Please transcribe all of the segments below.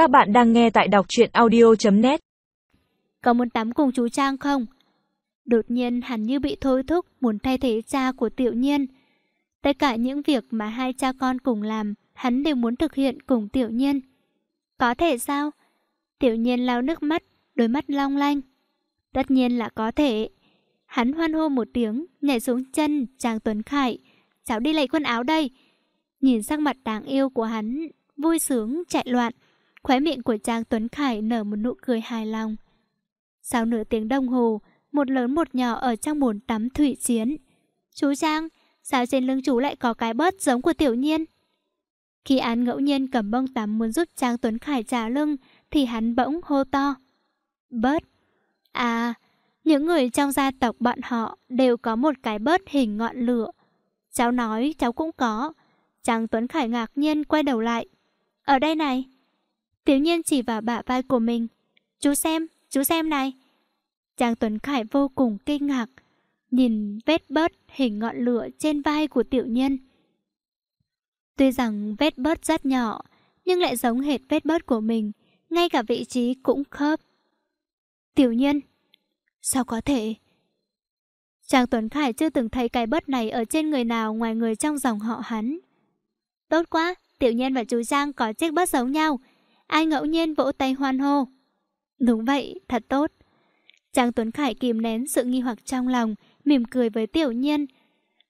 Các bạn đang nghe tại đọc truyện audio.net Có muốn tắm cùng chú Trang không? Đột nhiên hắn như bị thôi thúc muốn thay thế cha của tiểu nhiên. Tất cả những việc mà hai cha con cùng làm, hắn đều muốn thực hiện cùng tiểu nhiên. Có thể sao? Tiểu nhiên lau nước mắt, đôi mắt long lanh. Tất nhiên là có thể. Hắn hoan hô một tiếng, nhảy xuống chân Trang Tuấn Khải. Cháu đi lấy quần áo đây. Nhìn sắc mặt đáng yêu của hắn, vui sướng, chạy loạn. Khóe miệng của Trang Tuấn Khải nở một nụ cười hài lòng. Sau nửa tiếng đồng hồ, một lớn một nhỏ ở trong bồn tắm thủy chiến. Chú Trang, sao trên lưng chú lại có cái bớt giống của tiểu nhiên? Khi Án ngẫu nhiên cầm bông tắm muốn giúp Trang Tuấn Khải trả lưng, thì hắn bỗng hô to. Bớt. À, những người trong gia tộc bọn họ đều có một cái bớt hình ngọn lửa. Cháu nói cháu cũng có. Trang Tuấn Khải ngạc nhiên quay đầu lại. Ở đây này. Tiểu nhiên chỉ vào bả vai của mình. Chú xem, chú xem này. Trang Tuấn Khải vô cùng kinh ngạc. Nhìn vết bớt hình ngọn lửa trên vai của tiểu Nhân. Tuy rằng vết bớt rất nhỏ, nhưng lại giống hệt vết bớt của mình. Ngay cả vị trí cũng khớp. Tiểu Nhân, Sao có thể? Trang Tuấn Khải chưa từng thấy cái bớt này ở trên người nào ngoài người trong dòng họ hắn. Tốt quá, Tiểu Nhân và chú Trang có chiếc bớt giống nhau. Ai ngẫu nhiên vỗ tay hoan hô. Đúng vậy, thật tốt. Trang Tuấn Khải kìm nén sự nghi hoặc trong lòng, mỉm cười với Tiểu Nhiên.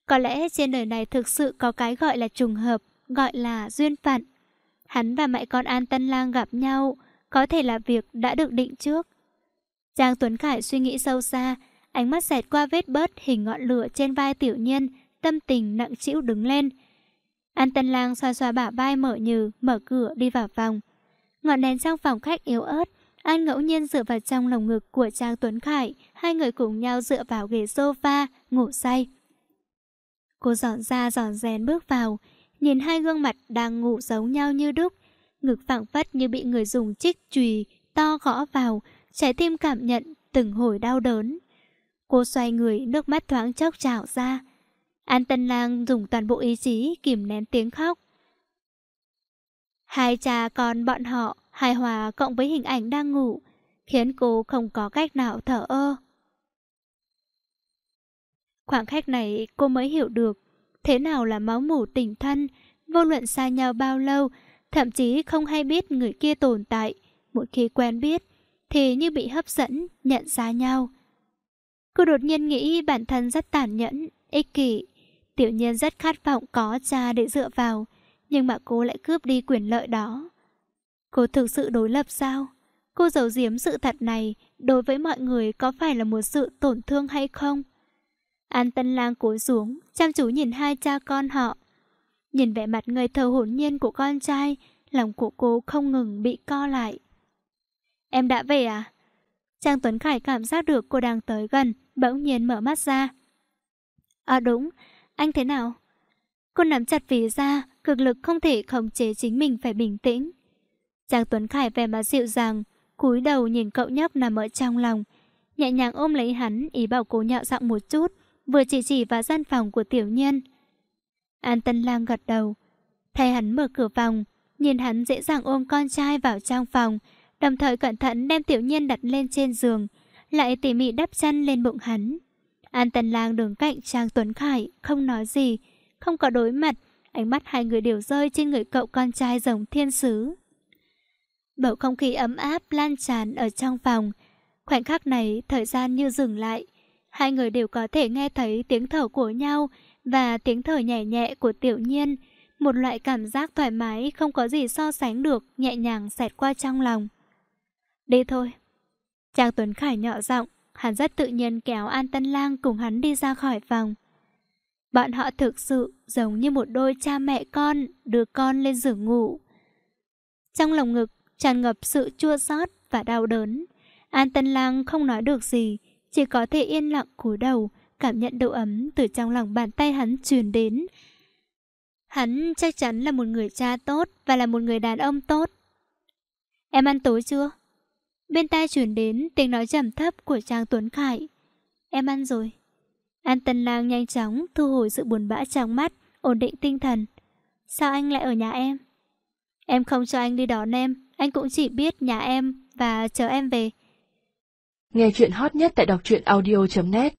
Có lẽ trên đời này thực sự có cái gọi là trùng hợp, gọi là duyên phận. Hắn và mẹ con An Tân Lang gặp nhau, có thể là việc đã được định trước. Trang Tuấn Khải suy nghĩ sâu xa, ánh mắt xẹt qua vết bớt hình ngọn lửa trên vai Tiểu Nhiên, tâm tình nặng trĩu đứng lên. An Tân Lang xoa xoa bả vai mở nhừ, mở cửa đi vào phòng. Ngọn đèn trong phòng khách yếu ớt, An ngẫu nhiên dựa vào trong lồng ngực của Trang Tuấn Khải, hai người cùng nhau dựa vào ghế sofa, ngủ say. Cô dọn ra dọn rèn bước vào, nhìn hai gương mặt đang ngủ giống nhau như đúc, ngực phẳng phất như bị người dùng chích chùy to gõ vào, trái tim cảm nhận từng hồi đau đớn. Cô xoay người, nước mắt thoáng chốc trào ra. An Tân Lang dùng toàn bộ ý chí kìm nén tiếng khóc. Hai cha con bọn họ hài hòa cộng với hình ảnh đang ngủ, khiến cô không có cách nào thở ơ. Khoảng khách này cô mới hiểu được thế nào là máu mủ tình thân, vô luận xa nhau bao lâu, thậm chí không hay biết người kia tồn tại. Một khi quen biết, thì như bị hấp dẫn, nhận ra nhau. Cô đột nhiên nghĩ bản thân rất tàn nhẫn, ích kỷ. Tiểu nhiên rất khát vọng có cha để dựa vào, nhưng mà cô lại cướp đi quyền lợi đó. Cô thực sự đối lập sao? Cô giấu giếm sự thật này đối với mọi người có phải là một sự tổn thương hay không? An Tân Lang cúi xuống, chăm chú nhìn hai cha con họ. Nhìn vẻ mặt ngây thơ hồn nhiên của con trai, lòng của cô không ngừng bị co lại. Em đã về à? Trang Tuấn Khải cảm giác được cô đang tới gần, bỗng nhiên mở mắt ra. À đúng, anh thế nào? Cô nắm chặt ví ra, cực lực không thể khống chế chính mình phải bình tĩnh. Trang Tuấn Khải vẻ mặt dịu dàng, cúi đầu nhìn cậu nhóc nằm ở trong lòng, nhẹ nhàng ôm lấy hắn, ý bảo cô nhạo giọng một chút, vừa chỉ chỉ vào gian phòng của tiểu nhân. An Tân Lang gật đầu, thay hắn mở cửa phòng, nhìn hắn dễ dàng ôm con trai vào trong phòng, đồng thời cẩn thận đem tiểu nhiên đặt lên trên giường, lại tỉ mỉ đắp chăn lên bụng hắn. An Tân Lang đứng cạnh Trang Tuấn Khải, không nói gì, không có đối mặt, ánh mắt hai người đều rơi trên người cậu con trai giống thiên sứ. Bầu không khí ấm áp lan tràn ở trong phòng. Khoảnh khắc này, thời gian như dừng lại. Hai người đều có thể nghe thấy tiếng thở của nhau và tiếng thở nhẹ nhẹ của tiểu nhiên. Một loại cảm giác thoải mái không có gì so sánh được, nhẹ nhàng xẹt qua trong lòng. Đi thôi. Trang Tuấn Khải nhỏ giọng, hắn rất tự nhiên kéo An Tân Lang cùng hắn đi ra khỏi phòng. Bọn họ thực sự giống như một đôi cha mẹ con đưa con lên giường ngủ. Trong lòng ngực tràn ngập sự chua xót và đau đớn. An Tân Lang không nói được gì, chỉ có thể yên lặng cúi đầu, cảm nhận độ ấm từ trong lòng bàn tay hắn truyền đến. Hắn chắc chắn là một người cha tốt và là một người đàn ông tốt. Em ăn tối chưa? Bên tai chuyển đến tiếng nói trầm thấp của Trang Tuấn Khải. Em ăn rồi. An Tân Lang nhanh chóng thu hồi sự buồn bã trong mắt, ổn định tinh thần. Sao anh lại ở nhà em? Em không cho anh đi đón em, Anh cũng chỉ biết nhà em và chờ em về. Nghe chuyện hot nhất tại đọc truyện audio.net